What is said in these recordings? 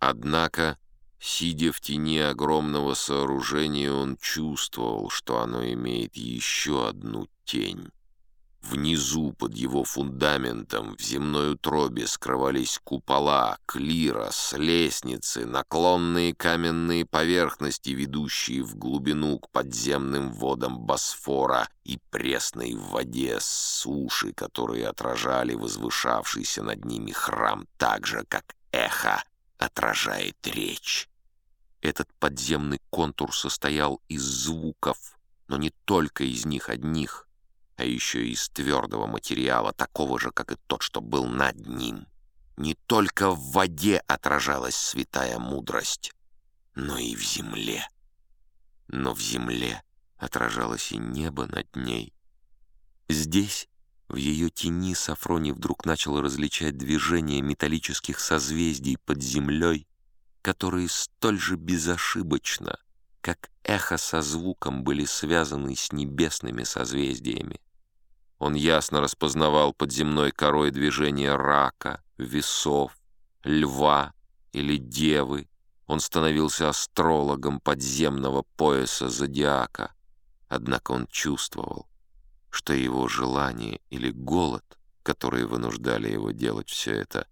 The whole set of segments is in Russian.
Однако, сидя в тени огромного сооружения, он чувствовал, что оно имеет еще одну тень. Внизу, под его фундаментом, в земной утробе скрывались купола, клирос, лестницы, наклонные каменные поверхности, ведущие в глубину к подземным водам Босфора и пресной воде суши, которые отражали возвышавшийся над ними храм так же, как эхо отражает речь. Этот подземный контур состоял из звуков, но не только из них одних — а еще и из твердого материала, такого же, как и тот, что был над ним. Не только в воде отражалась святая мудрость, но и в земле. Но в земле отражалось и небо над ней. Здесь, в ее тени, Сафроний вдруг начал различать движения металлических созвездий под землей, которые столь же безошибочно, как эхо со звуком были связаны с небесными созвездиями. Он ясно распознавал под земной корой движения рака, весов, льва или девы. Он становился астрологом подземного пояса зодиака. Однако он чувствовал, что его желание или голод, которые вынуждали его делать все это,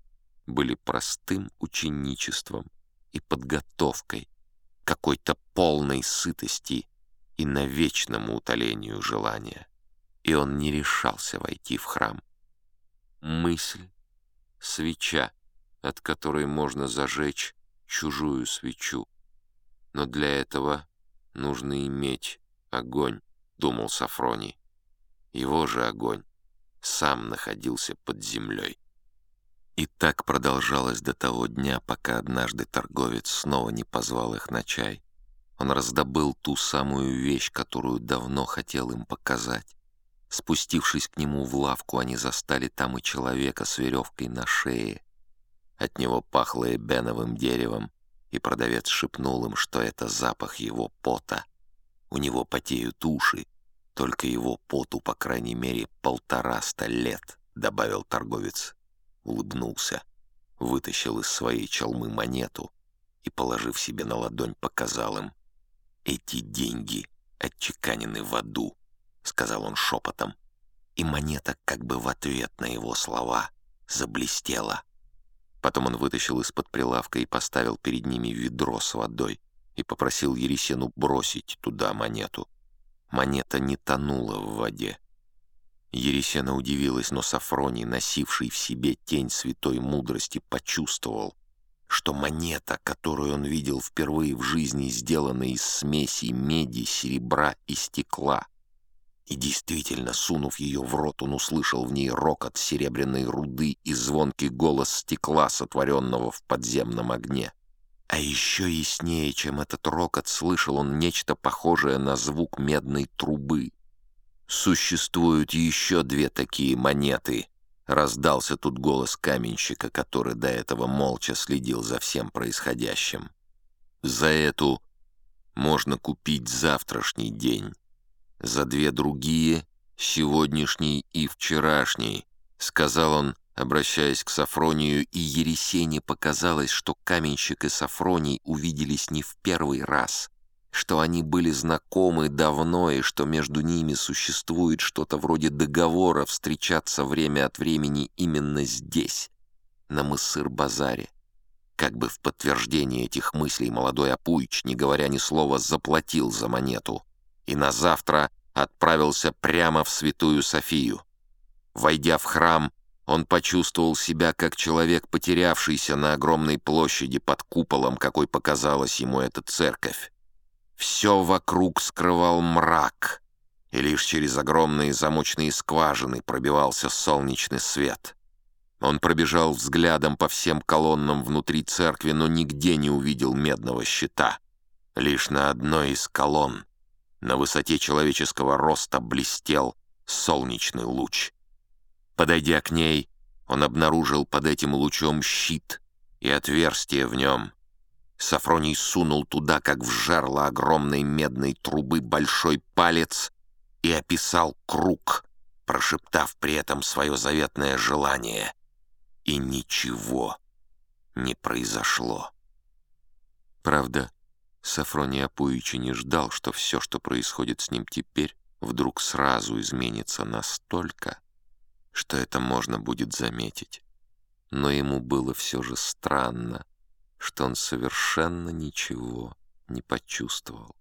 были простым ученичеством и подготовкой какой-то полной сытости и навечному утолению желания и он не решался войти в храм. Мысль — свеча, от которой можно зажечь чужую свечу. Но для этого нужно иметь огонь, думал Сафроний. Его же огонь сам находился под землей. И так продолжалось до того дня, пока однажды торговец снова не позвал их на чай. Он раздобыл ту самую вещь, которую давно хотел им показать. Спустившись к нему в лавку, они застали там и человека с веревкой на шее. От него пахло эбеновым деревом, и продавец шепнул им, что это запах его пота. У него потеют уши, только его поту, по крайней мере, полтораста лет, добавил торговец. Улыбнулся, вытащил из своей чалмы монету и, положив себе на ладонь, показал им. Эти деньги отчеканены в аду. — сказал он шепотом, и монета как бы в ответ на его слова заблестела. Потом он вытащил из-под прилавка и поставил перед ними ведро с водой и попросил Ересену бросить туда монету. Монета не тонула в воде. Ересена удивилась, но Сафроний, носивший в себе тень святой мудрости, почувствовал, что монета, которую он видел впервые в жизни, сделана из смеси меди, серебра и стекла — и действительно, сунув ее в рот, он услышал в ней рокот серебряной руды и звонкий голос стекла, сотворенного в подземном огне. А еще яснее, чем этот рокот, слышал он нечто похожее на звук медной трубы. «Существуют еще две такие монеты», — раздался тут голос каменщика, который до этого молча следил за всем происходящим. «За эту можно купить завтрашний день» за две другие, сегодняшний и вчерашний», — сказал он, обращаясь к Сафронию, и Ересене показалось, что каменщик и Сафроний увиделись не в первый раз, что они были знакомы давно и что между ними существует что-то вроде договора встречаться время от времени именно здесь, на Мысыр-базаре. Как бы в подтверждение этих мыслей молодой Апуич, не говоря ни слова, заплатил за монету — и на завтра отправился прямо в Святую Софию. Войдя в храм, он почувствовал себя как человек, потерявшийся на огромной площади под куполом, какой показалась ему эта церковь. Все вокруг скрывал мрак, и лишь через огромные замочные скважины пробивался солнечный свет. Он пробежал взглядом по всем колоннам внутри церкви, но нигде не увидел медного щита. Лишь на одной из колонн на высоте человеческого роста блестел солнечный луч. Подойдя к ней, он обнаружил под этим лучом щит и отверстие в нем. Сафроний сунул туда, как в жерло огромной медной трубы, большой палец и описал круг, прошептав при этом свое заветное желание. И ничего не произошло. Правда, Сафроний Апуич не ждал, что все, что происходит с ним теперь, вдруг сразу изменится настолько, что это можно будет заметить. Но ему было все же странно, что он совершенно ничего не почувствовал.